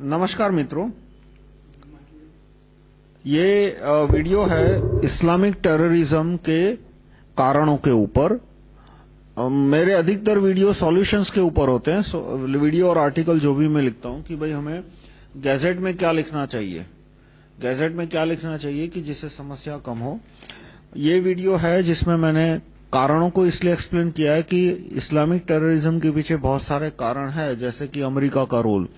नमस्कार मित्रों। ये वीडियो है इस्लामिक टेररिज्म के कारणों के ऊपर। मेरे अधिकतर वीडियो सॉल्यूशंस के ऊपर होते हैं वीडियो और आर्टिकल जो भी मैं लिखता हूँ कि भाई हमें गैजेट में क्या लिखना चाहिए। गैजेट में क्या लिखना चाहिए कि जिससे समस्या कम हो। ये वीडियो है जिसमें मैंने कारणों को इसलिए एक्सप्लेन किया है कि इस्लामिक टेररिज्म के पीछे बहुत सारे कारण हैं, जैसे कि अमेरिका का रोल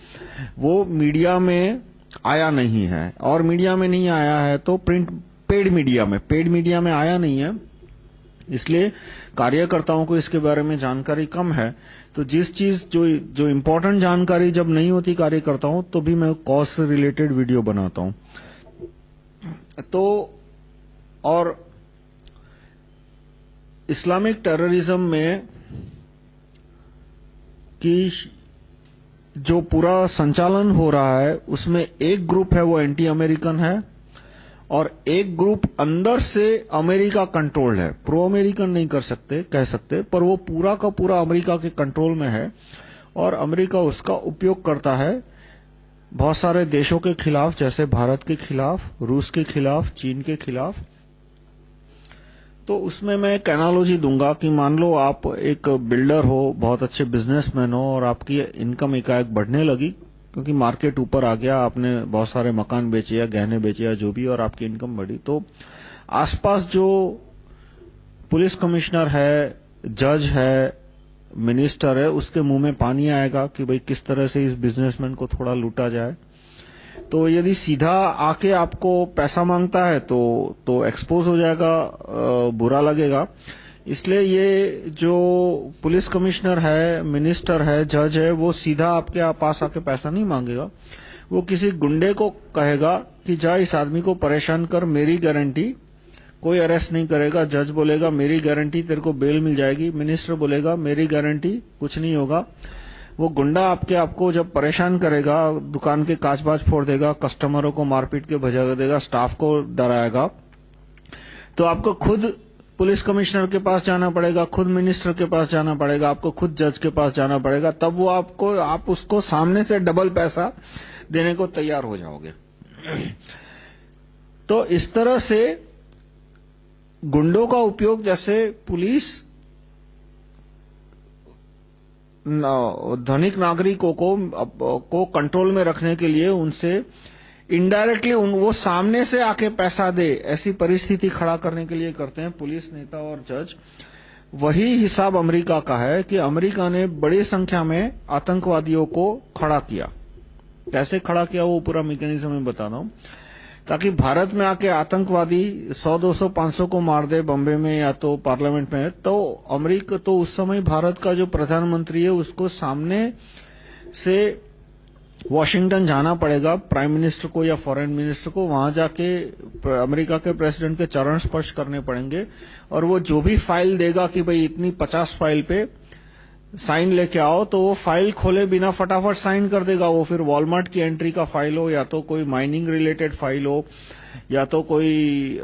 वो मीडिया में आया नहीं है। और मीडिया में नहीं आया है तो प्रिंट पेड मीडिया में पेड मीडिया में आया नहीं है। इसलिए कार्यकर्ताओं को इसके बारे में जानकारी कम है। तो जिस चीज़ जो जो इम्पोर्टेंट जानकारी जब नहीं होती कार्यकर्ताओं तो भी मैं कॉज से रिलेटेड वीडियो बनाता हूँ। तो और इस्लामिक टेररिज्म में कि जो पूरा संचालन हो रहा है, उसमें एक ग्रुप है, वो एंटी अमेरिकन है और एक ग्रुप अंदर से अमेरिका कंट्रोल्ड है। प्रो अमेरिकन नहीं कर सकते, कह सकते, पर वो पूरा का पूरा अमेरिका के कंट्रोल में है और अमेरिका उसका उपयोग करता है बहुत सारे देशों के खिलाफ, जैसे भारत के खिलाफ, रूस के खिलाफ, चीन के खिलाफ। तो उसमें मैं एक एनालॉजी दूँगा कि मान लो आप एक बिल्डर हो, बहुत अच्छे बिजनेसमैन हो और आपकी इनकम एकाएक बढ़ने लगी क्योंकि मार्केट ऊपर आ गया, आपने बहुत सारे मकान बेचे या गहने बेचे या जो भी और आपकी इनकम बढ़ी। तो आसपास जो पुलिस कमिश्नर है जज है मिनिस्टर है, उसके मुँह में पानी आएगा कि भाई किस तरह से इस बिजनेसमैन को थोड़ा लूटा जाए। तो यदि सीधा आके आपको पैसा माँगता है तो तो एक्सपोज हो जाएगा बुरा लगेगा। इसलिए ये जो पुलिस कमिश्नर है, मिनिस्टर है, जज है, वो सीधा आपके पास आके पैसा नहीं मांगेगा। वो किसी गुंडे को कहेगा कि जा इस आदमी को परेशान कर, मेरी गारंटी। कोई अरेस्ट नहीं करेगा, जज बोलेगा, मेरी गारंटी तेरे को बेल मिल जाएगी। मिनिस्टर बोलेगा, मेरी गारंटी, कुछ नहीं होगा। वो गुंडा आपके आपको जब परेशान करेगा, दुकान के कांच बाज फोड़ देगा, कस्टमरों को मारपीट के भजा देगा, स्टाफ को डराएगा तो आपको खुद पुलिस कमिश्नर के पास जाना पड़ेगा, खुद मिनिस्टर के पास जाना पड़ेगा, आपको खुद जज के पास जाना पड़ेगा, तब वो आपको, आप उसको सामने से डबल पैसा देने को तैयार हो जाओगे। तो इस तरह से गुंडों का उपयोग जैसे पुलिस धनिक नागरिकों को को कंट्रोल में रखने के लिए उनसे इनडायरेक्टली उन, वो सामने से आके पैसा दे, ऐसी परिस्थिति खड़ा करने के लिए करते हैं पुलिस, नेता और जज। वही हिसाब अमेरिका का है कि अमेरिका ने बड़ी संख्या में आतंकवादियों को खड़ा किया। कैसे खड़ा किया वो पूरा मैकेनिज्म मैं बता रहा हूँ। ताकि भारत में आके आतंकवादी 100, 200, 500 को मार दे बॉम्बे में या तो पार्लियामेंट में तो अमेरिका तो उस समय भारत का जो प्रधानमंत्री है उसको सामने से वॉशिंगटन जाना पड़ेगा प्राइम मिनिस्टर को या फॉरेन मिनिस्टर को वहाँ जाके अमेरिका के प्रेसिडेंट के चरण स्पर्श करने पड़ेंगे। और वो जो भी फ़ाइल देगा कि भाई इतनी 50 फ़ाइल पे साइन लेके आओ तो वो फ़ाइल खोले बिना फटाफट साइन कर देगा। वो फिर वॉलमार्ट की एंट्री का फ़ाइल हो, या तो कोई माइनिंग रिलेटेड फ़ाइल हो, या तो कोई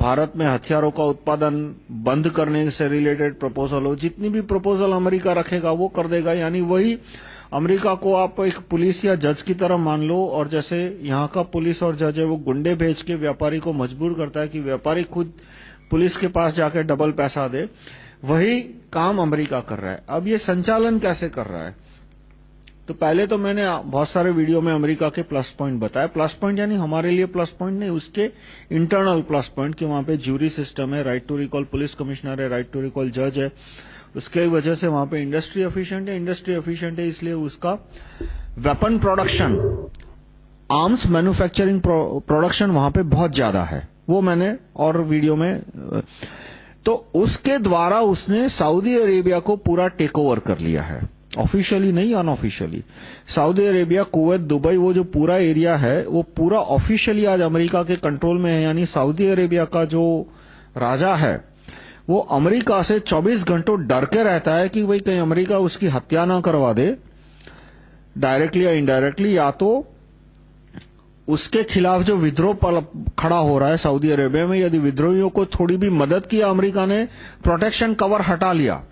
भारत में हथियारों का उत्पादन बंद करने से रिलेटेड प्रपोजल हो। जितनी भी प्रपोजल अमेरिका रखेगा, वो कर देगा। यानी वही अमेरिका को आप एक पुलिस या जज की तरह मान लो, और जैसे यहाँ का पुलिस और जज है, वो गुंडे भेज के व्यापारी को मजबूर करता है कि व्यापारी खुद पुलिस के पास जाकर डबल पैसा दे। वही काम अमेरिका कर रहा है। अब ये संचालन कैसे कर रहा है? तो पहले तो मैंने बहुत सारे वीडियो में अमेरिका के प्लस पॉइंट बताया प्लस पॉइंट यानी हमारे लिए प्लस पॉइंट नहीं, उसके इंटरनल प्लस पॉइंट कि वहाँ पे ज्यूरी सिस्टम है right to recall police commissioner है राइट टू रिकॉल जज है। उसके वजह से वहाँ पे इंडस्ट्री एफिशिएंट है। इंडस्ट्री एफिशिएंट है इसलिए उसका weapon production arms manufacturing production वहाँ पे बहुत ज़्यादा है। वो मैंने और वीडियो में तो उसके द्वारा उसने सऊदी अरेबिया को पूरा टेक ओवर कर लिया है। ऑफिशियली नहीं unofficially Saudi Arabia, Kuwait, Dubai, वो जो पूरा एरिया है, वो पूरा ऑफिशियली आज अमेरिका के कंट्रोल में है, यानी सऊदी अरेबिया का जो राजा है, वो अमेरिका से 24 घंटों डर के रहता है कि भाई कहीं अमेरिका उसकी हत्या ना करवा दे डायरेक्टली या इनडायरेक्टली या तो उसके खिलाफ जो विद्रोह खड़ा हो रहा है सऊदी अरेबिया में, यदि विद्रोहियों को थोड़ी भी मदद की, अमेरिका ने प्रोटेक्शन कवर हटा लिया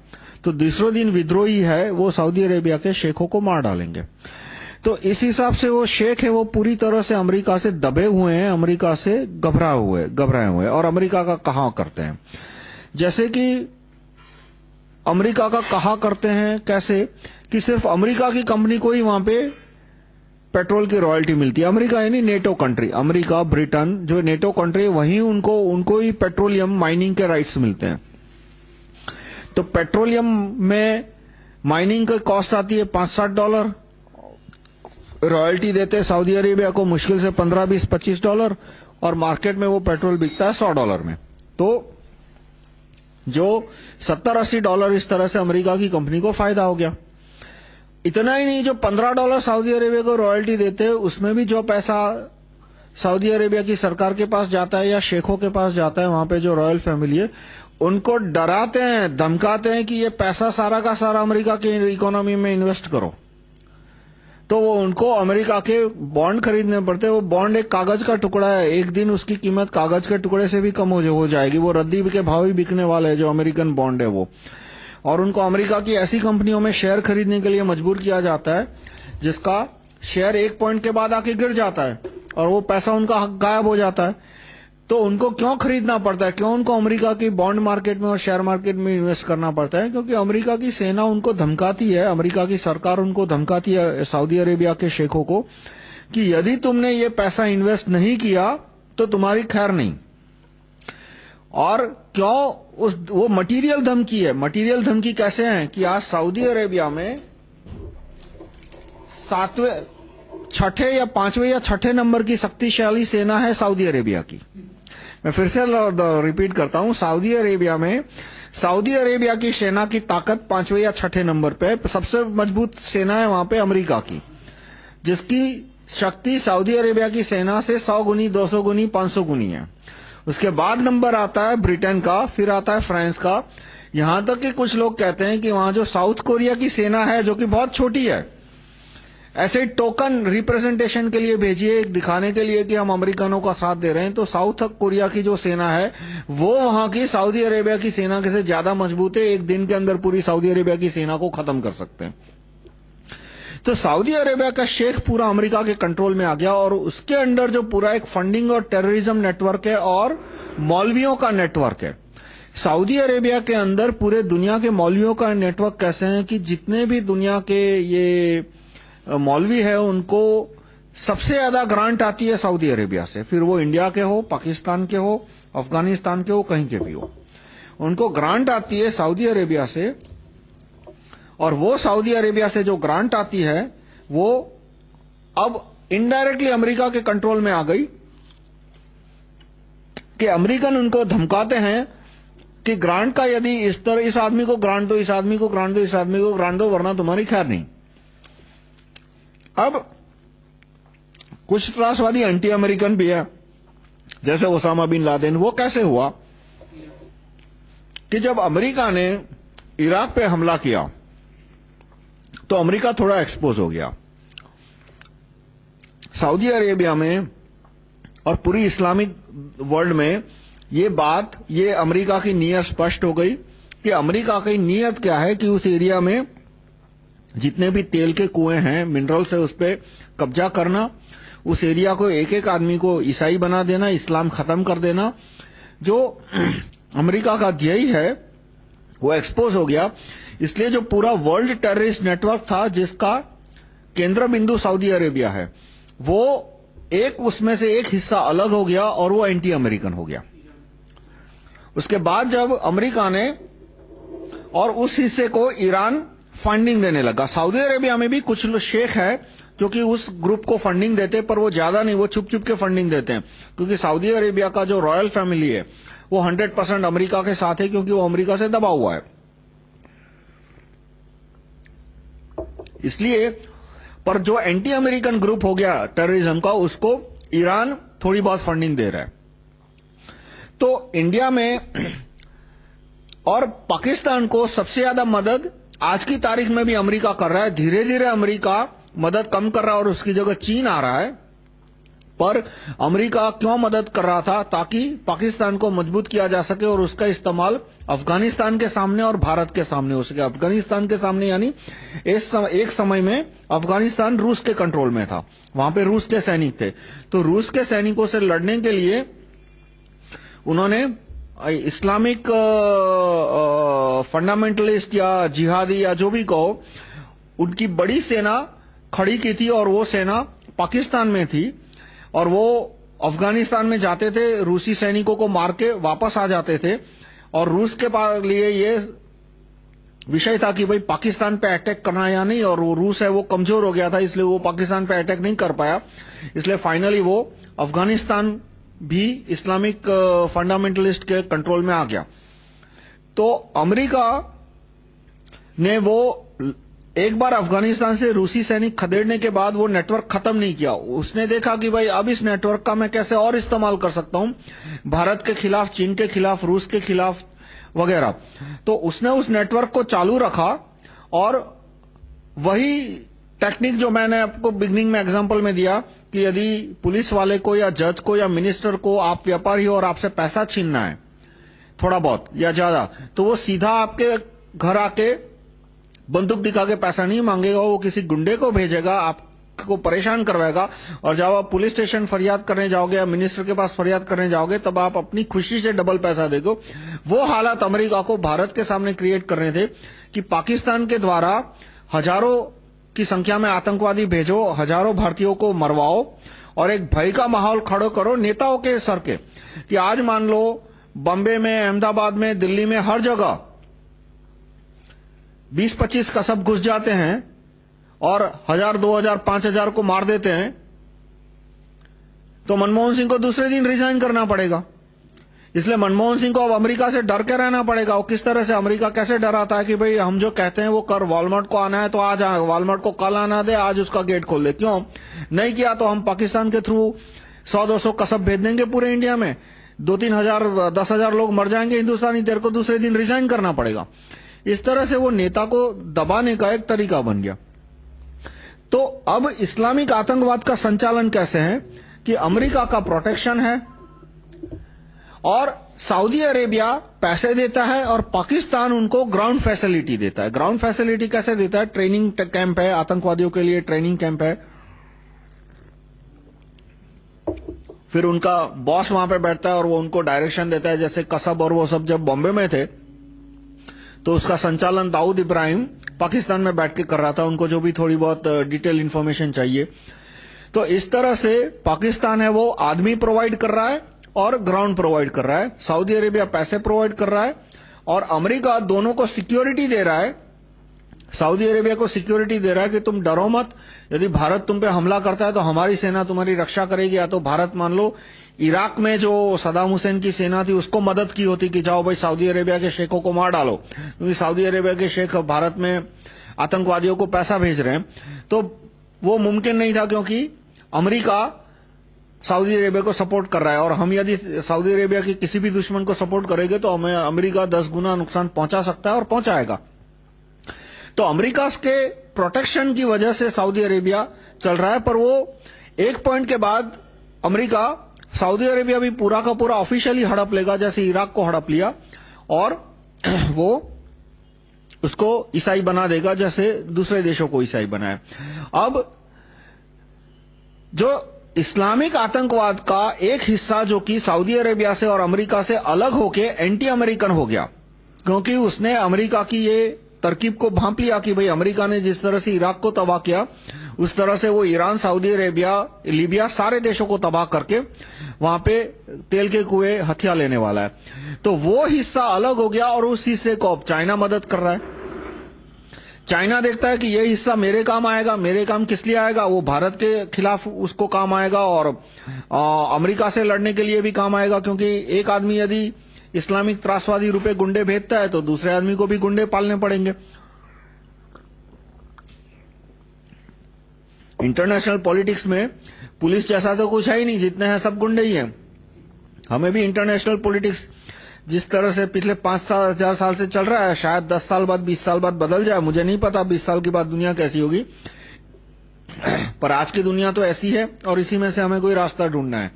तो दूसरे दिन विद्रोही है, वो सऊदी अरेबिया के शेखों को मार डालेंगे। तो इस हिसाब से वो शेख है, वो पूरी तरह से अमेरिका से दबे हुए हैं, अमेरिका से घबराए हुए घबराए हुए और अमेरिका का कहा करते हैं। जैसे कि अमेरिका का कहा करते हैं, कैसे कि सिर्फ़ अमेरिका की कंपनी को ही वहाँ पे पेट्रोल की रॉयल्टी मिलती है। अमेरिका यानी नेटो कंट्री अमेरिका, ब्रिटेन, जो नेटो कंट्री है, वहीं उनको उनको ही पेट्रोलियम माइनिंग के राइट्स मिलते हैं। तो पेट्रोलियम में माइनिंग की कॉस्ट आती है पाँच साठ डॉलर रॉयल्टी देते हैं सऊदी अरेबिया को मुश्किल से पंद्रह, बीस, पच्चीस डॉलर और मार्केट में वो पेट्रोल बिकता है सौ डॉलर में। तो जो सत्तर, अस्सी डॉलर इस तरह से अमेरिका की कंपनी को फ़ायदा हो गया। इतना ही नहीं, जो पंद्रह डॉलर सऊदी अरेबिया को रॉयल्टी देते हैं, उसमें भी जो पैसा सऊदी अरेबिया की सरकार के पास जाता है या शेखों के पास जाता है, वहाँ पे जो रॉयल फैमिली है, उनको डराते हैं, धमकाते हैं कि ये पैसा सारा का सारा अमेरिका की इकोनॉमी में इन्वेस्ट करो। तो वो उनको अमेरिका के बॉन्ड खरीदने पड़ते हैं। वो बॉन्ड एक कागज़ का टुकड़ा है, एक दिन उसकी कीमत कागज़ के टुकड़े से भी कम हो जाएगी, वो रद्दी के भाव ही बिकने वाले है, जो अमेरिकन बॉन्ड है वो। और उनको अमेरिका की ऐसी कंपनियों में शेयर खरीदने के लिए मजबूर किया जाता है, जिसका शेयर एक पॉइंट के बाद आके गिर जाता है और वो पैसा उनका गायब हो जाता है। तो उनको क्यों खरीदना पड़ता है? क्यों उनको अमेरिका की बॉन्ड मार्केट में और शेयर मार्केट में इन्वेस्ट करना पड़ता है? क्योंकि अमेरिका की सेना उनको धमकाती है, अमेरिका की सरकार उनको धमकाती है सऊदी अरेबिया के शेखों को कि यदि तुमने ये पैसा इन्वेस्ट नहीं किया तो तुम्हारी खैर नहीं। और क्यों उस, वो मटेरियल धमकी है? मटेरियल धमकी कैसे है कि आज सऊदी अरेबिया में सातवें, छठे या पाँचवें या छठे नंबर की शक्तिशाली सेना है सऊदी अरेबिया की। मैं फिर से रिपीट करता हूँ। सऊदी अरेबिया में सऊदी अरेबिया की सेना की ताकत पाँचवें या छठे नंबर पे, सबसे मज़बूत सेना है वहाँ पे अमेरिका की, जिसकी शक्ति सऊदी अरेबिया की सेना से सौ गुनी, दो सौ गुनी, पाँच सौ गुनी है। उसके बाद नंबर आता है ब्रिटेन का, फिर आता है फ्रांस का। यहाँ तक कि कुछ लोग कहते हैं कि वहाँ जो साउथ कोरिया की सेना है, जो कि बहुत छोटी है, ऐसे टोकन रिप्रेजेंटेशन के लिए भेजिए दिखाने के लिए कि हम अमेरिकनों का साथ दे रहे हैं। तो साउथ कोरिया की जो सेना है, वो वहाँ की सऊदी अरेबिया की सेना के से ज़्यादा मज़बूत है। एक दिन के अंदर पूरी सऊदी अरेबिया की सेना को खत्म कर सकते हैं। तो सऊदी अरेबिया का शेख पूरा अमेरिका के कंट्रोल में आ गया और उसके अंडर जो पूरा एक फंडिंग और टेररिज्म नेटवर्क है और मौलवियों का नेटवर्क है। सऊदी अरेबिया के अंदर पूरे दुनिया के मौलवियों का नेटवर्क कैसे है कि जितने भी दुनिया के ये मौलवी है, उनको सबसे ज़्यादा ग्रांट आती है सऊदी अरेबिया से। फिर वो इंडिया के हो, पाकिस्तान के हो, अफ़गानिस्तान के हो, कहीं के भी हो। उनको ग्रांट आती है सऊदी अरेबिया से और वो सऊदी अरेबिया से जो ग्रांट आती है, वो अब इनडायरेक्टली अमेरिका के कंट्रोल में आ गई कि अमेरिकन उनको धमकाते हैं कि ग्रांट का यदि इस तरह, इस आदमी को ग्रांट दो, इस आदमी को ग्रांट दो, इस आदमी को ग्रांट दो, वरना तुम्हारी खैर नहीं। अब कुछ त्रासवादी एंटी अमेरिकन भी है, जैसे ओसामा बिन लादेन, वो कैसे हुआ कि जब अमेरिका ने इराक पे हमला किया तो अमेरिका थोड़ा एक्सपोज हो गया। सऊदी अरेबिया में और पूरी इस्लामिक वर्ल्ड में ये बात, ये अमेरिका की नीयत स्पष्ट हो गई कि अमेरिका की नीयत क्या है कि उस एरिया में जितने भी तेल के कुएँ हैं मिनरल्स है, उस पर कब्जा करना, उस एरिया को एक एक आदमी को ईसाई बना देना, इस्लाम खत्म कर देना, जो अमेरिका का ध्येय है वो एक्सपोज हो गया। इसलिए जो पूरा वर्ल्ड टेररिस्ट नेटवर्क था, जिसका केंद्र बिंदु सऊदी अरेबिया है, वो एक उसमें से एक हिस्सा अलग हो गया और वो एंटी अमेरिकन हो गया। उसके बाद जब अमेरिका ने और उस हिस्से को ईरान फंडिंग देने लगा। सऊदी अरेबिया में भी कुछ शेख है, जो कि उस ग्रुप को फंडिंग देते पर वो ज़्यादा नहीं, वो छुप छुप के फंडिंग देते हैं। क्योंकि सऊदी अरेबिया का जो रॉयल फैमिली है वो 100 परसेंट अमरीका के साथ है क्योंकि वो अमरीका से दबा हुआ है। इसलिए, पर जो एंटी अमेरिकन ग्रुप हो गया टेररिज्म का, उसको ईरान थोड़ी बहुत फंडिंग दे रहा है। तो इंडिया में और पाकिस्तान को सबसे ज़्यादा मदद आज की तारीख में भी अमेरिका कर रहा है। धीरे धीरे अमेरिका मदद कम कर रहा है और उसकी जगह चीन आ रहा है। पर अमेरिका क्यों मदद कर रहा था ताकि पाकिस्तान को मज़बूत किया जा सके और उसका इस्तेमाल अफ़गानिस्तान के सामने और भारत के सामने हो सके। अफ़गानिस्तान के सामने यानी एक समय में अफ़गानिस्तान रूस के कंट्रोल में था। वहाँ पे रूस के सैनिक थे। तो रूस के सैनिकों से लड़ने के लिए उन्होंने इस्लामिक फंडामेंटलिस्ट या जिहादी या जो भी कहो, उनकी बड़ी सेना खड़ी की थी और वो सेना पाकिस्तान में थी। और वो अफ़गानिस्तान में जाते थे, रूसी सैनिकों को मार के वापस आ जाते थे। और रूस के लिए ये विषय था कि भाई, पाकिस्तान पे अटैक करना या नहीं? और वो रूस है, वो कमज़ोर हो गया था, इसलिए वो पाकिस्तान पे अटैक नहीं कर पाया। इसलिए फाइनली वो अफ़गानिस्तान भी इस्लामिक फंडामेंटलिस्ट के कंट्रोल में आ गया। तो अमेरिका ने वो एक बार अफ़गानिस्तान से रूसी सैनिक खदेड़ने के बाद वो नेटवर्क खत्म नहीं किया। उसने देखा कि भाई, अब इस नेटवर्क का मैं कैसे और इस्तेमाल कर सकता हूँ? भारत के खिलाफ, चीन के खिलाफ, रूस के खिलाफ वगैरह। तो उसने उस नेटवर्क को चालू रखा और वही टेक्निक जो मैंने आपको बिगनिंग में एग्जांपल में दिया कि यदि पुलिस वाले को या जज को या मिनिस्टर को आप व्यापारी हो और आपसे पैसा छीनना है, थोड़ा बहुत या ज़्यादा तो वो सीधा आपके घर आके बंदूक दिखा के पैसा नहीं मांगेगा, वो किसी गुंडे को भेजेगा, आपको परेशान करवाएगा, और जब आप पुलिस स्टेशन फरियाद करने जाओगे या मिनिस्टर के पास फरियाद करने जाओगे, तब आप अपनी खुशी से डबल पैसा देगो वो हालात अमेरिका को भारत के सामने क्रिएट करने थे कि पाकिस्तान के द्वारा हज़ारों की संख्या में आतंकवादी भेजो, हज़ारों भारतीयों को मरवाओ, और एक भय का माहौल खड़ो करो नेताओं के सर के, कि आज मान लो, बॉम्बे में, अहमदाबाद में, दिल्ली में, हर जगह 20-25 कसब घुस जाते हैं और हज़ार, दो हज़ार, पाँच हज़ार को मार देते हैं तो मनमोहन सिंह को दूसरे दिन रिजाइन करना पड़ेगा। इसलिए मनमोहन सिंह को अब अमेरिका से डर के रहना पड़ेगा। वो किस तरह से अमेरिका कैसे डराता है कि भाई हम जो कहते हैं वो कर वॉलमार्ट को आना है तो आज वॉलमार्ट को कल आना दे, आज उसका गेट खोल दे। क्यों? नहीं किया तो हम पाकिस्तान के थ्रू सौ, दो सौ कसब भेज देंगे पूरे इंडिया में। दो, तीन हज़ार, दस हज़ार लोग मर जाएँगे हिंदुस्तानी, तेरे को दूसरे दिन रिजाइन करना पड़ेगा। इस तरह से वो नेता को दबाने का एक तरीका बन गया। तो अब इस्लामिक आतंकवाद का संचालन कैसे है कि अमेरिका का प्रोटेक्शन है और सऊदी अरेबिया पैसे देता है और पाकिस्तान उनको ग्राउंड फैसिलिटी देता है। ग्राउंड फैसिलिटी कैसे देता है? ट्रेनिंग कैंप है, आतंकवादियों के लिए ट्रेनिंग कैंप है। फिर उनका बॉस वहाँ पे बैठता है और वो उनको डायरेक्शन देता है, जैसे कसब और वो सब जब बॉम्बे में थे तो उसका संचालन दाऊद इब्राहिम पाकिस्तान में बैठ के कर रहा था। उनको जो भी थोड़ी बहुत डिटेल इन्फॉर्मेशन चाहिए। तो इस तरह से पाकिस्तान है वो आदमी प्रोवाइड कर रहा है और ग्राउंड प्रोवाइड कर रहा है। सऊदी अरेबिया पैसे प्रोवाइड कर रहा है और अमेरिका दोनों को सिक्योरिटी दे रहा है। सऊदी अरेबिया को सिक्योरिटी दे रहा है कि तुम डरो मत। यदि भारत तुम पे हमला करता है तो हमारी सेना तुम्हारी रक्षा करेगी या तो भारत मान लो इराक में जो सदाम हुसैन की सेना थी, उसको मदद की होती कि जाओ भाई सऊदी अरेबिया के शेखों को मार डालो। क्योंकि सऊदी अरेबिया के शेख भारत में आतंकवादियों को पैसा भेज रहे हैं। तो वो मुमकिन नहीं था क्योंकि अमेरिका सऊदी अरेबिया को सपोर्ट कर रहा है। और हम यदि सऊदी अरेबिया के किसी भी दुश्मन को सपोर्ट करेंगे तो हमें अमेरिका दस गुना नुकसान पहुँचा सकता है और पहुंचाएगा। तो अमेरिका के प्रोटेक्शन की वजह से सऊदी अरेबिया चल रहा है, पर वो एक पॉइंट के बाद अमेरिका सऊदी अरेबिया भी पूरा का पूरा ऑफिशियली हड़प लेगा, जैसे इराक को हड़प लिया। और वो उसको ईसाई बना देगा, जैसे दूसरे देशों को ईसाई बनाए। अब जो इस्लामिक आतंकवाद का एक हिस्सा, जो कि सऊदी अरेबिया से और अमेरिका से अलग होके एंटी अमेरिकन हो गया, क्योंकि उसने अमेरिका की ये तरकीब को भांप लिया कि भाई अमेरिका ने जिस तरह से इराक को तबाह किया उस तरह से वो ईरान, सऊदी अरेबिया, लीबिया सारे देशों को तबाह करके वहाँ पे तेल के कुएँ हथियार लेने वाला है। तो वो हिस्सा अलग हो गया और उस हिस्से को अब चाइना मदद कर रहा है। चाइना देखता है कि ये हिस्सा मेरे काम आएगा, मेरे काम किस लिए आएगा? वो भारत के खिलाफ उसको काम आएगा और अमेरिका से लड़ने के लिए भी काम आएगा, क्योंकि एक आदमी यदि इस्लामिक त्रासवादी रूपे गुंडे भेजता है तो दूसरे आदमी को भी गुंडे पालने पड़ेंगे। इंटरनेशनल पॉलिटिक्स में पुलिस जैसा तो कुछ है ही नहीं, जितने हैं सब गुंडे ही हैं। हमें भी इंटरनेशनल पॉलिटिक्स जिस तरह से पिछले पाँच साल हज़ार साल से चल रहा है, शायद दस साल बाद, बीस साल बाद बदल जाए, मुझे नहीं पता, बीस साल के बाद दुनिया कैसी होगी। पर आज की दुनिया तो ऐसी है और इसी में से हमें कोई रास्ता ढूंढना है।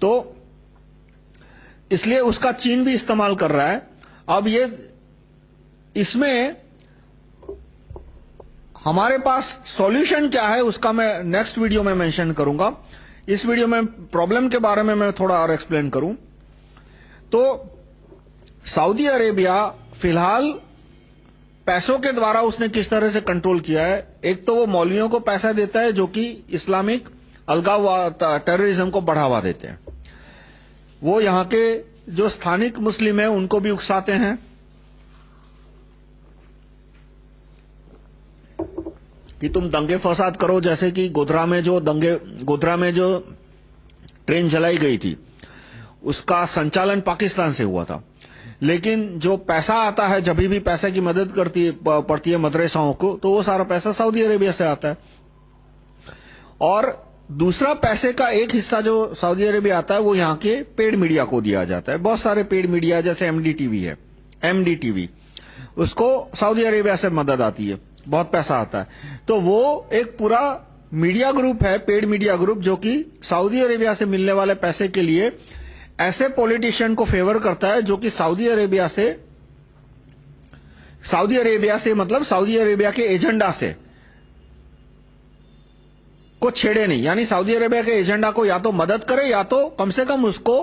तो इसलिए उसका चीन भी इस्तेमाल कर रहा है। अब ये, इसमें हमारे पास सॉल्यूशन क्या है, उसका मैं नेक्स्ट वीडियो में मेंशन करूँगा। इस वीडियो में प्रॉब्लम के बारे में मैं थोड़ा और एक्सप्लेन करूँ। तो सऊदी अरेबिया फ़िलहाल पैसों के द्वारा उसने किस तरह से कंट्रोल किया है? एक तो वो मौलवियों को पैसा देता है जो कि इस्लामिक अलगाव टेररिज्म को बढ़ावा देते हैं। वो यहाँ के जो स्थानिक मुस्लिम है, उनको भी उकसाते हैं। कि तुम दंगे फसाद करो, जैसे कि गोधरा में जो दंगे, गोधरा में जो ट्रेन जलाई गई थी, उसका संचालन पाकिस्तान से हुआ था। लेकिन जो पैसा आता है, जब भी पैसे की मदद करती पड़ती है मदरसाओं को तो वो सारा पैसा सऊदी अरेबिया से आता है। और दूसरा पैसे का एक हिस्सा जो सऊदी अरेबिया आता है, वो यहाँ के पेड मीडिया को दिया जाता है। बहुत सारे पेड मीडिया, जैसे एमडी टीवी है एमडी टीवी उसको सऊदी अरेबिया से मदद आती है। बहुत पैसा आता है। तो वो एक पूरा मीडिया ग्रुप है, पेड मीडिया ग्रुप, जो कि सऊदी अरेबिया से मिलने वाले पैसे के लिए ऐसे पॉलिटिशियन को फेवर करता है, जो कि सऊदी अरेबिया से, सऊदी अरेबिया से मतलब सऊदी अरेबिया के एजेंडा से को छेड़े नहीं। यानी सऊदी अरेबिया के एजेंडा को या तो मदद करे, या तो कम से कम उसको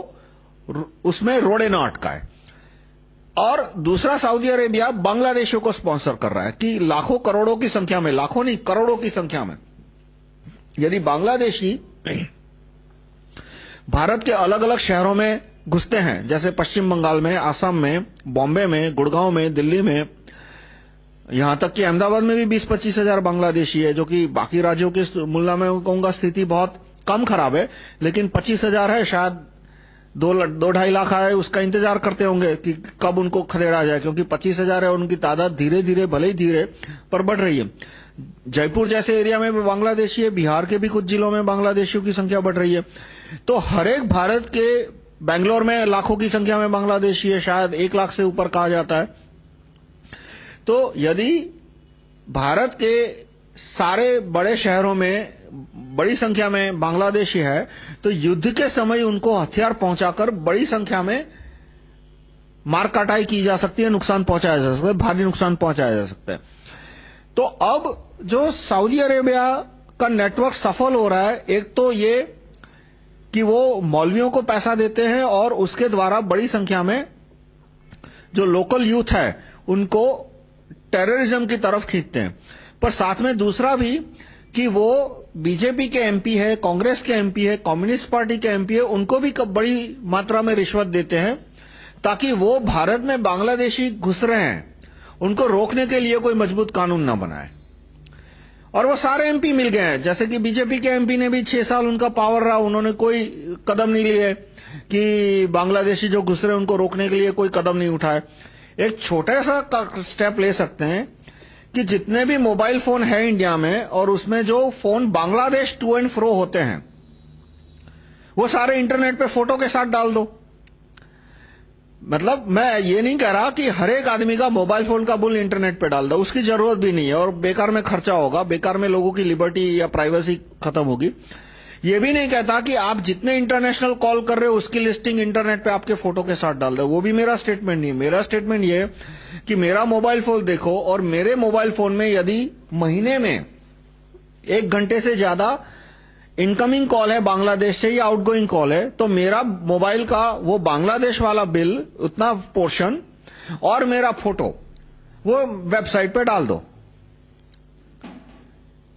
उसमें रोड़े ना अटकाए। और दूसरा सऊदी अरेबिया बांग्लादेशियों को स्पॉन्सर कर रहा है कि लाखों करोड़ों की संख्या में, लाखों नहीं, करोड़ों की संख्या में, यदि बांग्लादेशी भारत के अलग-अलग शहरों में घुसते हैं, जैसे पश्चिम बंगाल में, आसाम में, बॉम्बे में, गुड़गांव में, दिल्ली में, यहाँ तक कि अहमदाबाद में भी 20-25 हज़ार बांग्लादेशी है, जो कि बाकी राज्यों की मुल्ला में कहूँगा स्थिति बहुत कम खराब है, लेकिन 25 हज़ार है, शायद दो ढाई लाख आए, उसका इंतज़ार करते होंगे कि कब उनको खदेड़ा जाए, क्योंकि पच्चीस हज़ार है, उनकी तादाद धीरे धीरे भले ही धीरे, पर बढ़ रही है। जयपुर जैसे एरिया में भी बांग्लादेशी है, बिहार के भी कुछ जिलों में बांग्लादेशियों की संख्या बढ़ रही है। तो हर एक भारत के बेंगलोर में लाखों की संख्या में बांग्लादेशी है, शायद एक लाख से ऊपर कहा जाता है। तो यदि भारत के सारे बड़े शहरों में बड़ी संख्या में बांग्लादेशी है तो युद्ध के समय उनको हथियार पहुंचाकर बड़ी संख्या में मार काटाई की जा सकती है, नुकसान पहुँचाया जा सकता है, भारी नुकसान पहुँचाया जा सकता है। तो अब जो सऊदी अरेबिया का नेटवर्क सफल हो रहा है, एक तो ये कि वो मौलवियों को पैसा देते हैं और उसके द्वारा बड़ी संख्या में जो लोकल यूथ है, उनको टेररिज्म की तरफ़ खींचते हैं। पर साथ में दूसरा भी कि वो बीजेपी के एमपी है, कांग्रेस के एमपी है, कम्युनिस्ट पार्टी के एमपी है, उनको भी बड़ी मात्रा में रिश्वत देते हैं ताकि वो भारत में बांग्लादेशी घुस रहे हैं, उनको रोकने के लिए कोई मज़बूत कानून न बनाए। और वो सारे एमपी मिल गए हैं, जैसे कि बीजेपी के एमपी ने भी छह साल उनका पावर रहा, उन्होंने कोई कदम नहीं लिए कि बांग्लादेशी जो घुस रहे हैं, उनको रोकने के लिए कोई कदम नहीं उठाए। एक छोटा सा स्टेप ले सकते हैं कि जितने भी मोबाइल फ़ोन है इंडिया में और उसमें जो phone Bangladesh to and fro होते हैं, वो सारे इंटरनेट पे फ़ोटो के साथ डाल दो। मतलब मैं ये नहीं कह रहा कि हर एक आदमी का मोबाइल फ़ोन का बुल इंटरनेट पे डाल दो, उसकी ज़रूरत भी नहीं है और बेकार में खर्चा होगा, बेकार में लोगों की लिबर्टी या प्राइवेसी खत्म होगी। ये भी नहीं कहता कि आप जितने इंटरनेशनल कॉल कर रहे हो, उसकी लिस्टिंग इंटरनेट पे आपके फ़ोटो के साथ डाल दो। वो भी मेरा स्टेटमेंट नहीं है। मेरा स्टेटमेंट ये कि मेरा मोबाइल फ़ोन देखो और मेरे मोबाइल फ़ोन में यदि महीने में एक घंटे से ज़्यादा इनकमिंग कॉल है, बांग्लादेश से या आउटगोइंग कॉल है तो मेरा मोबाइल का वो बांग्लादेश वाला बिल उतना पोर्शन और मेरा फ़ोटो वो वेबसाइट पे डाल दो।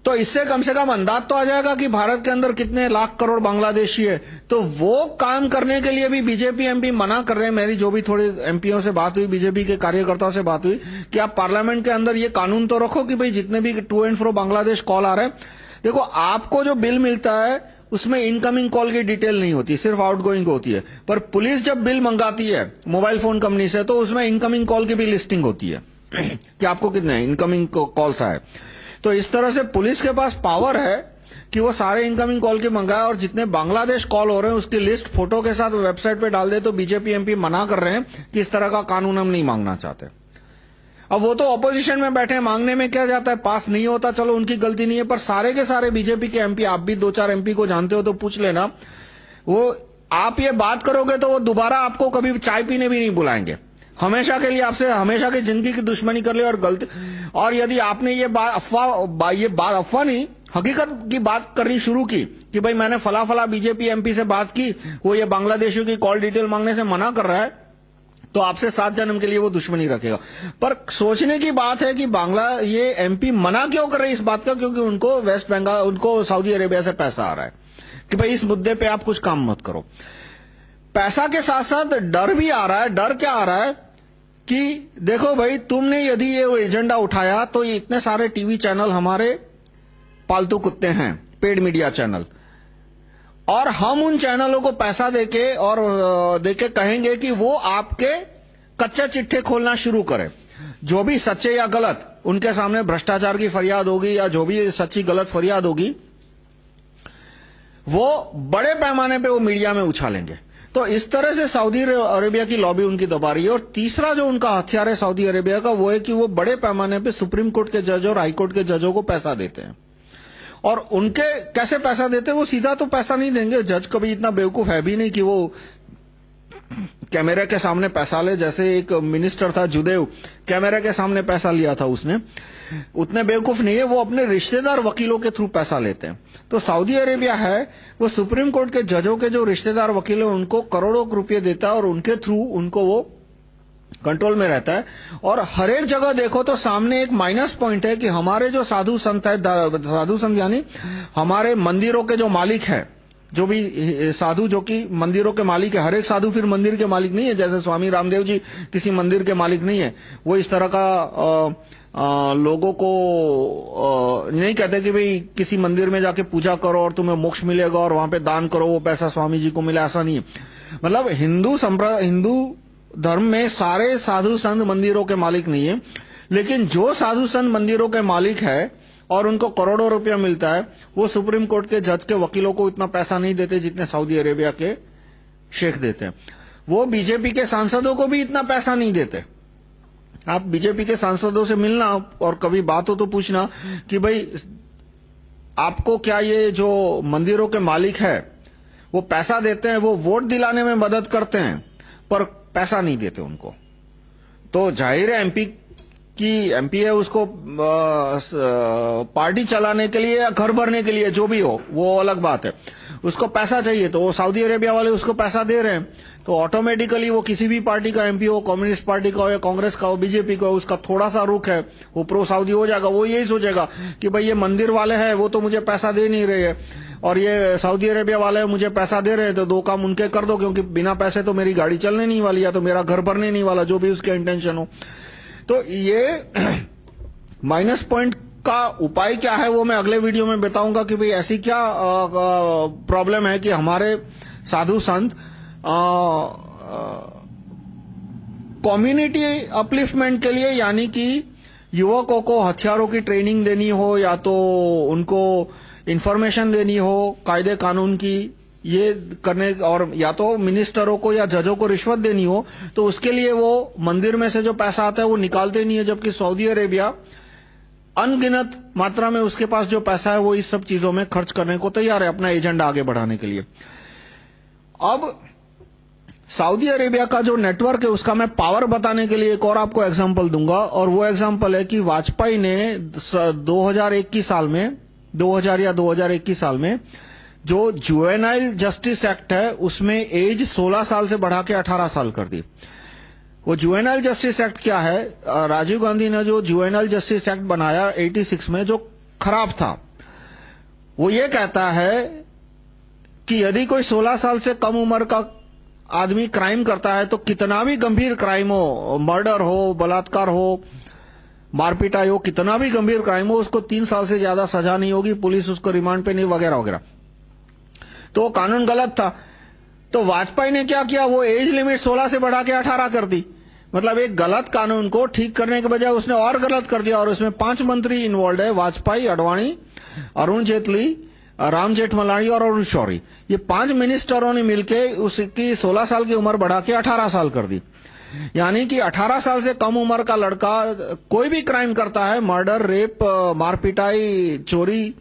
तो इससे कम से कम अंदाज तो आ जाएगा कि भारत के अंदर कितने लाख करोड़ बांग्लादेशी है। तो वो काम करने के लिए भी बीजेपी एमपी मना कर रहे हैं। मेरी जो भी थोड़े एमपीओ से बात हुई, बीजेपी के कार्यकर्ताओं से बात हुई, कि आप पार्लियामेंट के अंदर ये कानून तो रखो कि भाई जितने भी to and fro Bangladesh call आ रहे हैं। देखो, आपको जो बिल मिलता है, उसमें इनकमिंग कॉल की डिटेल नहीं होती, सिर्फ़ आउटगोइंग होती है। पर पुलिस जब बिल मंगाती है, मोबाइल फ़ोन कंपनी से तो उसमें इनकमिंग कॉल की भी लिस्टिंग होती है कि आपको कितने इनकमिंग कॉल्स आए। तो इस तरह से पुलिस के पास पावर है कि वो सारे इनकमिंग कॉल के मंगाए और जितने बांग्लादेश कॉल हो रहे हैं, उसकी लिस्ट फ़ोटो के साथ वेबसाइट पे डाल दे तो बीजेपी एमपी मना कर रहे हैं कि इस तरह का कानून हम नहीं मांगना चाहते। अब वो तो ऑपोजिशन में बैठे मांगने में क्या जाता है? पास नहीं होता, चलो उनकी गलती नहीं है, पर सारे के सारे बीजेपी के एमपी आप भी दो चार एमपी को जानते हो तो पूछ लेना। वो आप ये बात करोगे तो वो दोबारा आपको कभी चाय पीने भी नहीं बुलाएँगे। हमेशा के लिए आपसे, हमेशा की ज़िंदगी की दुश्मनी कर ले और गलत। और यदि आपने ये बात अफवाह ये बात अफवाह नहीं, हकीकत की बात करनी शुरू की कि भाई मैंने फला फला बीजेपी एमपी से बात की, वो ये बांग्लादेशियों की कॉल डिटेल मांगने से मना कर रहा है तो आपसे सात जन्म के लिए वो दुश्मनी रखेगा। पर सोचने की बात है कि बांग्ला, ये एमपी मना क्यों कर रहे इस बात का? क्योंकि उनको वेस्ट बंगाल, उनको सऊदी अरेबिया से पैसा आ रहा है कि भाई इस मुद्दे पे आप कुछ काम मत करो। पैसा के साथ साथ डर भी आ रहा है, डर क्या आ रहा है? कि देखो भाई, तुमने यदि ये एजेंडा उठाया तो ये इतने सारे टीवी चैनल हमारे पालतू कुत्ते हैं, पेड मीडिया चैनल। और हम उन चैनलों को पैसा देके और देके कहेंगे कि वो आपके कच्चे चिट्ठे खोलना शुरू करें। जो भी सच्चे या गलत, उनके सामने भ्रष्टाचार की फरियाद होगी या जो भी सच्ची गलत फरियाद होगी, वो बड़े पैमाने पे वो मीडिया में उछालेंगे। तो इस तरह से सऊदी अरेबिया की लॉबी उनकी दबा रही है। और तीसरा जो उनका हथियार है सऊदी अरेबिया का, वो है कि वो बड़े पैमाने पे सुप्रीम कोर्ट के जज और हाई कोर्ट के जजों को पैसा देते हैं। और उनके कैसे पैसा देते हैं, वो सीधा तो पैसा नहीं देंगे। जज कभी इतना बेवकूफ़ है भी नहीं कि वो कैमरे के सामने पैसा ले, जैसे एक मिनिस्टर था जुदेव, कैमरे के सामने पैसा लिया था उसने। उतने बेवकूफ़ नहीं है, वो अपने रिश्तेदार वकीलों के थ्रू पैसा लेते हैं। तो सऊदी अरेबिया है, वो सुप्रीम कोर्ट के जजों के जो रिश्तेदार वकील हैं, उनको करोड़ों रुपए देता है और उनके थ्रू उनको वो कंट्रोल में रहता है। और हर एक जगह देखो तो सामने एक माइनस पॉइंट है कि हमारे जो साधु संत है साधु संत यानी हमारे मंदिरों के जो मालिक है जो भी साधु जो कि मंदिरों के मालिक है हर एक साधु फिर मंदिर के मालिक नहीं है जैसे स्वामी रामदेव जी किसी मंदिर के मालिक नहीं है। वो इस तरह का आ, आ, लोगों को आ, नहीं कहते कि भाई किसी मंदिर में जाके पूजा करो और तुम्हें मोक्ष मिलेगा और वहाँ पे दान करो वो पैसा स्वामी जी को मिले ऐसा नहीं है। मतलब हिंदू संप्रदाय हिंदू धर्म में सारे साधु संत मंदिरों के मालिक नहीं है लेकिन जो साधु संत मंदिरों के मालिक है और उनको करोड़ों रुपया मिलता है, वो सुप्रीम कोर्ट के जज के वकीलों को इतना पैसा नहीं देते जितने सऊदी अरेबिया के शेख देते हैं। वो बीजेपी के सांसदों को भी इतना पैसा नहीं देते। आप बीजेपी के सांसदों से मिलना और कभी बात हो तो पूछना कि भाई, आपको क्या ये जो मंदिरों के मालिक है, वो पैसा देते हैं, वो वोट दिलाने में मदद करते हैं, पर पैसा नहीं देते उनको। तो ज़ाहिर है, एमपी की एमपी है, उसको पार्टी चलाने के लिए या घर भरने के लिए जो भी हो, वो अलग बात है। उसको पैसा चाहिए तो वो सऊदी अरेबिया वाले उसको पैसा दे रहे हैं। तो ऑटोमेटिकली वो किसी भी पार्टी का एमपी हो कम्युनिस्ट पार्टी का हो या कांग्रेस का हो बीजेपी का हो, उसका थोड़ा सा रुख है, वो प्रो सऊदी हो जाएगा, वो यही सोचेगा कि भाई ये मंदिर वाले हैं, वो तो मुझे पैसा दे नहीं रहे हैं। और ये सऊदी अरेबिया वाले मुझे पैसा दे रहे हैं तो दो काम उनके कर दो, क्योंकि बिना पैसे तो मेरी गाड़ी चलने नहीं वाली या तो मेरा घर भरने नहीं वाला, जो भी उसके इंटेंशन हो। तो ये माइनस पॉइंट का उपाय क्या है वो मैं अगले वीडियो में बताऊँगा कि भाई ऐसी क्या प्रॉब्लम है कि हमारे साधु संत कम्युनिटी अपलिफ्टमेंट के लिए यानी कि युवकों को हथियारों की ट्रेनिंग देनी हो या तो उनको इंफॉर्मेशन देनी हो, कायदे कानून की ये करने और या तो मिनिस्टरों को या जजों को रिश्वत देनी हो तो उसके लिए वो मंदिर में से जो पैसा आता है वो निकालते नहीं है, जबकि सऊदी अरेबिया अनगिनत मात्रा में उसके पास जो पैसा है वो इस सब चीज़ों में खर्च करने को तैयार है अपना एजेंडा आगे बढ़ाने के लिए। अब सऊदी अरेबिया का जो नेटवर्क है, उसका मैं पावर बताने के लिए एक और आपको एग्जांपल दूँगा, और वो एग्जांपल है कि वाजपेयी ने 2001 साल में 2000 या 2021 साल में जो जुएनाइल जस्टिस एक्ट है, उसमें एज 16 साल से बढ़ा के 18 साल कर दी। वो जुएनाइल जस्टिस एक्ट क्या है? राजीव गांधी ने जो जुएनाइल जस्टिस एक्ट बनाया 86 में, जो खराब था, वो ये कहता है कि यदि कोई 16 साल से कम उम्र का आदमी क्राइम करता है तो कितना भी गंभीर क्राइम हो मर्डर हो, बलात्कार हो मारपीटाई हो, कितना भी गंभीर क्राइम हो, उसको तीन साल से ज़्यादा सजा नहीं होगी, पुलिस उसको रिमांड पे नहीं, वगैरह वगैरह। तो कानून गलत था। तो वाजपेयी ने क्या किया? वो एज लिमिट 16 से बढ़ा के 18 कर दी। मतलब एक गलत कानून को ठीक करने के बजाय उसने और गलत कर दिया और उसमें पाँच मंत्री इन्वॉल्व है, वाजपेयी, अडवाणी, अरुण जेटली, राम जेठमलानी और अरुण शौरी। ये पाँच मिनिस्टरों ने मिलकर उसकी 16 साल की उम्र बढ़ा के 18 साल कर दी। यानी कि 18 साल से कम उम्र का लड़का कोई भी क्राइम करता है, मर्डर रेप मारपिटाई, चोरी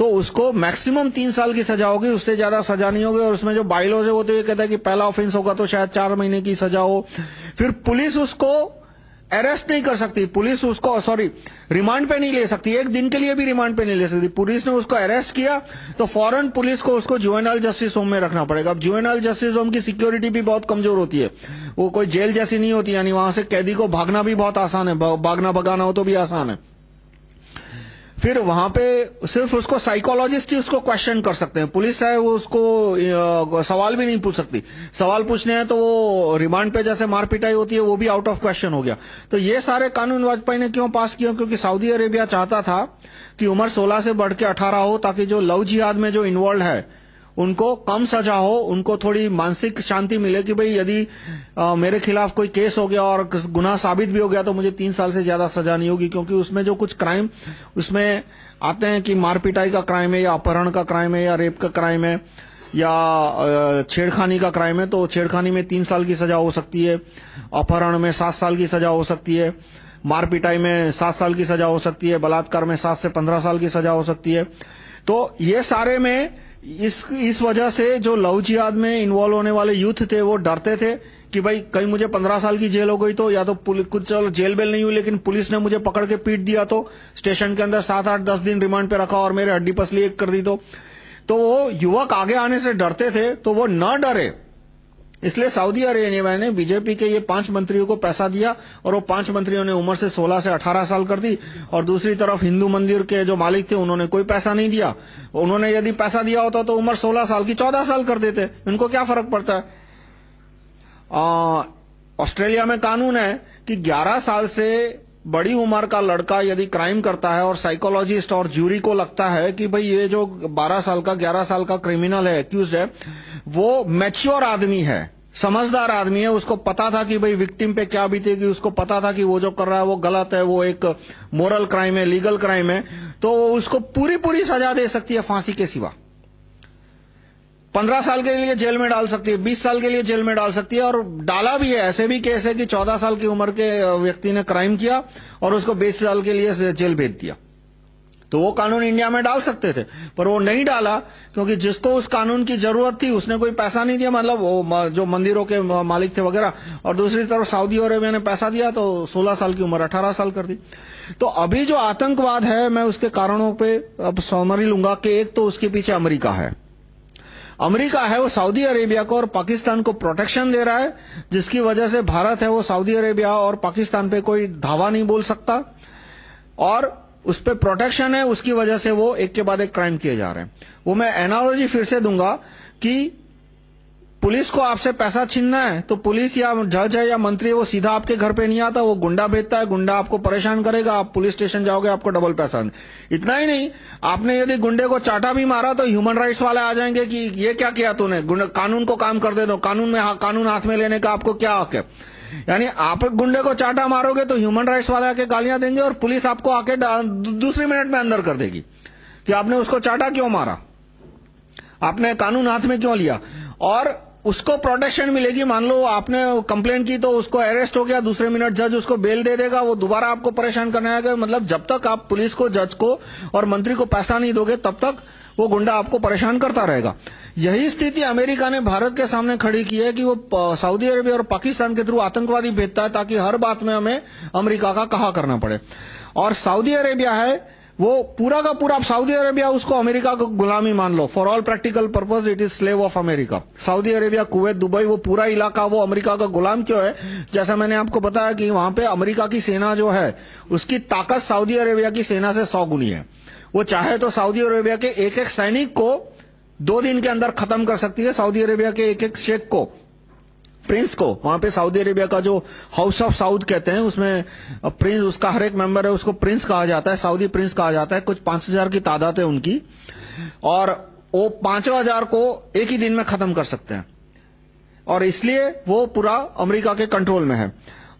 तो उसको मैक्सिमम तीन साल की सजा होगी, उससे ज़्यादा सजा नहीं होगी और उसमें जो बाइलोज है वो तो ये कहता है कि पहला ऑफेंस होगा तो शायद चार महीने की सजा हो। फिर पुलिस उसको अरेस्ट नहीं कर सकती, पुलिस उसको सॉरी रिमांड पे नहीं ले सकती, एक दिन के लिए भी रिमांड पे नहीं ले सकती। पुलिस ने उसको अरेस्ट किया तो फॉरन पुलिस को उसको जुवेनाइल जस्टिस होम में रखना पड़ेगा। अब जुवेनाइल जस्टिस होम की सिक्योरिटी भी बहुत कमज़ोर होती है। वो कोई जेल जैसी नहीं होती, यानी वहाँ से कैदी को भागना भी बहुत आसान है भागना भगाना हो तो भी आसान है। फिर वहाँ पे सिर्फ़ उसको साइकोलॉजिस्ट ही उसको क्वेश्चन कर सकते हैं। पुलिस है, वो उसको सवाल भी नहीं पूछ सकती। सवाल पूछने हैं तो वो रिमांड पे जैसे मारपीटाई होती है, वो भी आउट ऑफ़ क्वेश्चन हो गया। तो ये सारे कानून वाजपेयी ने क्यों पास किया क्योंकि सऊदी अरेबिया चाहता था कि उम्र 16 से बढ़ के 18 हो, ताकि जो लव जिहाद में जो इन्वॉल्व है उनको कम सजा हो, उनको थोड़ी मानसिक शांति मिले कि भाई यदि मेरे खिलाफ कोई केस हो गया और गुनाह साबित भी हो गया तो मुझे तीन साल से ज़्यादा सजा नहीं होगी, क्योंकि उसमें जो कुछ क्राइम उसमें आते हैं कि मारपिटाई का क्राइम है या अपहरण का क्राइम है या रेप का क्राइम है या छेड़खानी का क्राइम है तो छेड़खानी में तीन साल की सजा हो सकती है, अपहरण में सात साल की सजा हो सकती है, मारपिटाई में सात साल की सजा हो सकती है, बलात्कार में सात से पंद्रह साल की सजा हो सकती है। तो ये सारे में इस इस वजह से जो लव जिहाद में इन्वॉल्व होने वाले यूथ थे, वो डरते थे कि भाई, कहीं मुझे पंद्रह साल की जेल हो गई तो या तो कुछ चलो, जेल बेल नहीं हुई, लेकिन पुलिस ने मुझे पकड़ के पीट दिया तो स्टेशन के अंदर सात, आठ, दस दिन रिमांड पे रखा और मेरे हड्डी पसली एक कर दी तो। तो वो युवक आगे आने से डरते थे तो वो न डरे। इसलिए सऊदी अरेबिया ने बीजेपी के ये पाँच मंत्रियों को पैसा दिया और वो पाँच मंत्रियों ने उम्र से 16 से 18 साल कर दी। और दूसरी तरफ़ हिंदू मंदिर के जो मालिक थे, उन्होंने कोई पैसा नहीं दिया। उन्होंने यदि पैसा दिया होता तो उम्र 16 साल की 14 साल कर देते। इनको क्या फ़र्क पड़ता है? ऑस्ट्रेलिया में कानून है कि 11 साल से बड़ी उम्र का लड़का यदि क्राइम करता है और साइकोलॉजिस्ट और ज्यूरी को लगता है कि भाई ये जो 12 साल का 11 साल का क्रिमिनल है एक्यूज है, वो मैच्योर आदमी है, समझदार आदमी है, उसको पता था कि भाई विक्टिम पे क्या बीतेगी, उसको पता था कि वो जो कर रहा है वो गलत है, वो एक मोरल क्राइम है लीगल क्राइम है तो उसको पूरी पूरी सजा दे सकती है फांसी के सिवा। पंद्रह साल के लिए जेल में डाल सकती है, बीस साल के लिए जेल में डाल सकती है और डाला भी है। ऐसे भी केस है कि चौदह साल की उम्र के व्यक्ति ने क्राइम किया और उसको बीस साल के लिए जेल भेज दिया। तो वो कानून इंडिया में डाल सकते थे, पर वो नहीं डाला क्योंकि जिसको उस कानून की ज़रूरत थी, उसने कोई पैसा नहीं दिया मतलब वो जो मंदिरों के मालिक थे वगैरह, और दूसरी तरफ़ सऊदी अरेबिया ने पैसा दिया तो 16 साल की उम्र 18 साल कर दी। तो अभी जो आतंकवाद है, मैं उसके कारणों पे अब समरी लूँगा कि एक तो उसके पीछे अमरीका है। अमेरिका है वो सऊदी अरेबिया को और पाकिस्तान को प्रोटेक्शन दे रहा है, जिसकी वजह से भारत है वो सऊदी अरेबिया और पाकिस्तान पे कोई धावा नहीं बोल सकता। और उस पर प्रोटेक्शन है, उसकी वजह से वो एक के बाद एक क्राइम किए जा रहे हैं। वो मैं एनालॉजी फिर से दूँगा कि पुलिस को आपसे पैसा छीनना है तो पुलिस या जज है या मंत्री है वो सीधा आपके घर पे नहीं आता, वो गुंडा भेजता है, गुंडा आपको परेशान करेगा, आप पुलिस स्टेशन जाओगे, आपको डबल पैसा इतना ही नहीं, आपने यदि गुंडे को चाटा भी मारा तो ह्यूमन राइट्स वाले आ जाएँगे कि ये क्या किया तूने? कानून को काम कर दे दो, कानून में कानून हाथ में लेने का आपको क्या हक है? यानी आप गुंडे को चाटा मारोगे तो ह्यूमन राइट्स वाले आके गालियाँ देंगे और पुलिस आपको आके दूसरी मिनट में अंदर कर देगी कि आपने उसको चाटा क्यों मारा? आपने कानून हाथ में क्यों लिया? और उसको प्रोटेक्शन मिलेगी। मान लो आपने कंप्लेन की तो उसको अरेस्ट हो गया, दूसरे मिनट जज उसको बेल दे देगा, वो दोबारा आपको परेशान करने आएगा। मतलब जब तक आप पुलिस को जज को और मंत्री को पैसा नहीं दोगे, तब तक वो गुंडा आपको परेशान करता रहेगा। यही स्थिति अमेरिका ने भारत के सामने खड़ी की है कि वो सऊदी अरेबिया और पाकिस्तान के थ्रू आतंकवादी भेजता है ताकि हर बात में हमें अमेरिका का कहा करना पड़े। और सऊदी अरेबिया है वो पूरा का पूरा सऊदी अरेबिया उसको अमेरिका को गुलामी मान लो। For all practical purpose it is slave of America Saudi Arabia Kuwait Dubai वो पूरा इलाका, वो अमेरिका का गुलाम क्यों है? जैसा मैंने आपको बताया कि वहाँ पे अमेरिका की सेना जो है, उसकी ताकत सऊदी अरेबिया की सेना से सौ गुनी है। वो चाहे तो सऊदी अरेबिया के एक एक सैनिक को दो दिन के अंदर खत्म कर सकती है सऊदी अरेबिया के एक एक शेख को। प्रिंस को, वहाँ पे सऊदी अरेबिया का जो हाउस ऑफ़ साउथ कहते हैं, उसमें प्रिंस, उसका हर एक मेंबर है, उसको प्रिंस कहा जाता है, सऊदी प्रिंस कहा जाता है, कुछ पाँच हज़ार की तादाद है उनकी, और वो पांचवा हज़ार को एक ही दिन में खत्म कर सकते हैं। और इसलिए वो पूरा अमेरिका के कंट्रोल में है।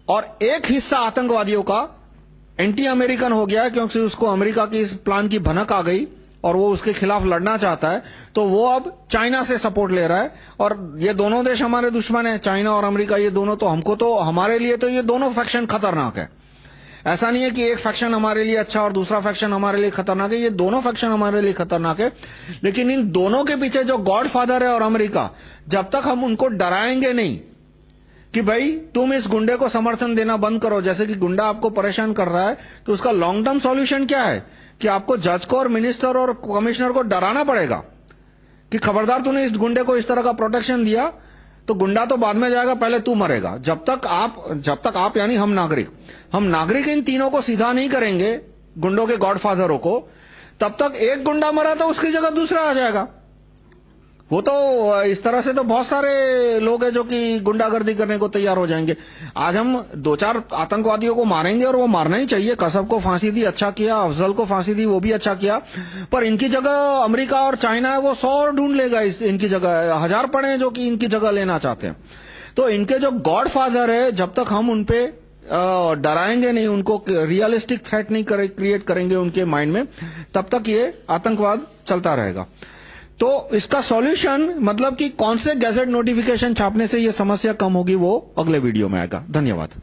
और एक हिस्सा आतंकवादियों का एंटी अमेरिकन हो गया क्योंकि उसको अमेरिका की इस प्लान की भनक आ गई। और वो उसके खिलाफ लड़ना चाहता है तो वो अब चाइना से सपोर्ट ले रहा है। और ये दोनों देश हमारे दुश्मन हैं, चाइना और अमेरिका, ये दोनों तो हमको तो हमारे लिए तो ये दोनों फैक्शन खतरनाक है। ऐसा नहीं है कि एक फैक्शन हमारे लिए अच्छा और दूसरा फैक्शन हमारे लिए खतरनाक है, ये दोनों फैक्शन हमारे लिए खतरनाक है। लेकिन इन दोनों के पीछे जो गॉड फादर है और अमेरिका, जब तक हम उनको डराएँगे नहीं कि भाई तुम इस गुंडे को समर्थन देना बंद करो। जैसे कि गुंडा आपको परेशान कर रहा है तो उसका लॉन्ग टर्म सॉल्यूशन क्या है? कि आपको जज को और मिनिस्टर और कमिश्नर को डराना पड़ेगा कि खबरदार तूने इस गुंडे को इस तरह का प्रोटेक्शन दिया तो गुंडा तो बाद में जाएगा, पहले तू मरेगा। जब तक आप, जब तक आप यानी हम नागरिक हम नागरिक इन तीनों को सीधा नहीं करेंगे, गुंडों के गॉडफादरों को, तब तक एक गुंडा मरा तो उसकी जगह दूसरा आ जाएगा। वो तो इस तरह से तो बहुत सारे लोग हैं जो कि गुंडागर्दी करने को तैयार हो जाएँगे। आज हम दो चार आतंकवादियों को मारेंगे और वो मारना ही चाहिए। कसब को फांसी दी अच्छा किया। अफजल को फांसी दी वो भी अच्छा किया। पर इनकी जगह अमेरिका और चाइना है वो सौ ढूंढ लेगा इस, इनकी जगह। हज़ार पड़े जो कि इनकी जगह लेना चाहते हैं। तो इनके जो गॉड फादर है जब तक हम उनपे डराएँगे नहीं उनको रियलिस्टिक थ्रेट नहीं क्रिएट करेंगे उनके माइंड में तब तक ये आतंकवाद चलता रहेगा। तो इसका सॉल्यूशन मतलब कि कौन से गैजेट नोटिफिकेशन छापने से ये समस्या कम होगी वो अगले वीडियो में आएगा। धन्यवाद।